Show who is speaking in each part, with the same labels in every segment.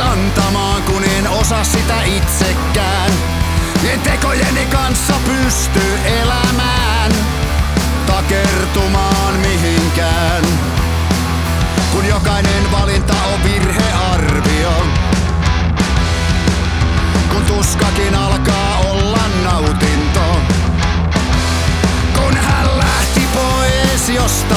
Speaker 1: antamaan, kun en osaa sitä itsekään. En tekojeni kanssa pysty elämään, takertumaan mihinkään. Kun jokainen valinta on virhearvio, kun tuskakin alkaa olla nautinto. Kun hän lähti pois josta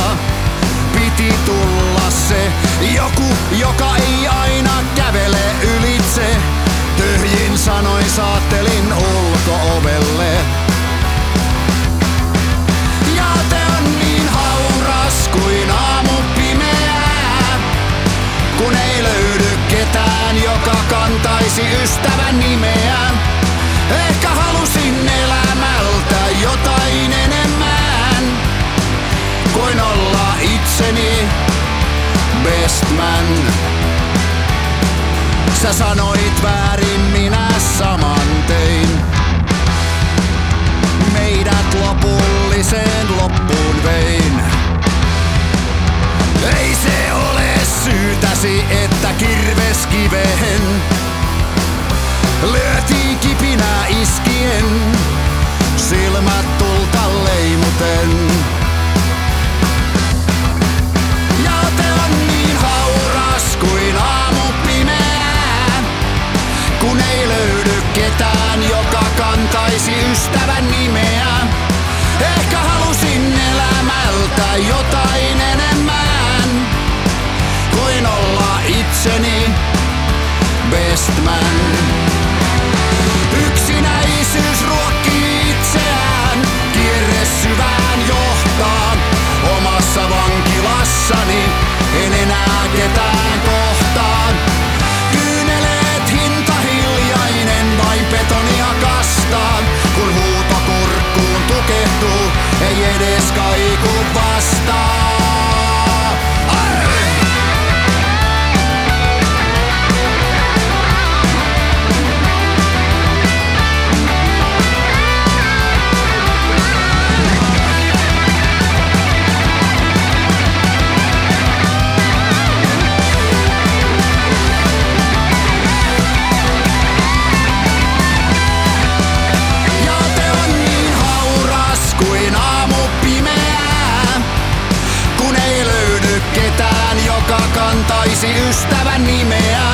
Speaker 1: kantaisi ystävän nimeä. Ehkä halusin elämältä jotain enemmän kuin olla itseni best man. Sä sanoit väärin, minä saman tein. Meidät lopulliseen loppuun vein. Ei se ole syytäsi, että kirves kiveen lyötiin kipinää iskien, silmät tulta leimuten. Ja te on niin hauras kun ei löydy ketään, joka kantaisi ystävän nimeä. Ehkä halusin elämältä jotain enemmän kuin olla itseni best man. слышишь рот kantaisi ystävän nimeä.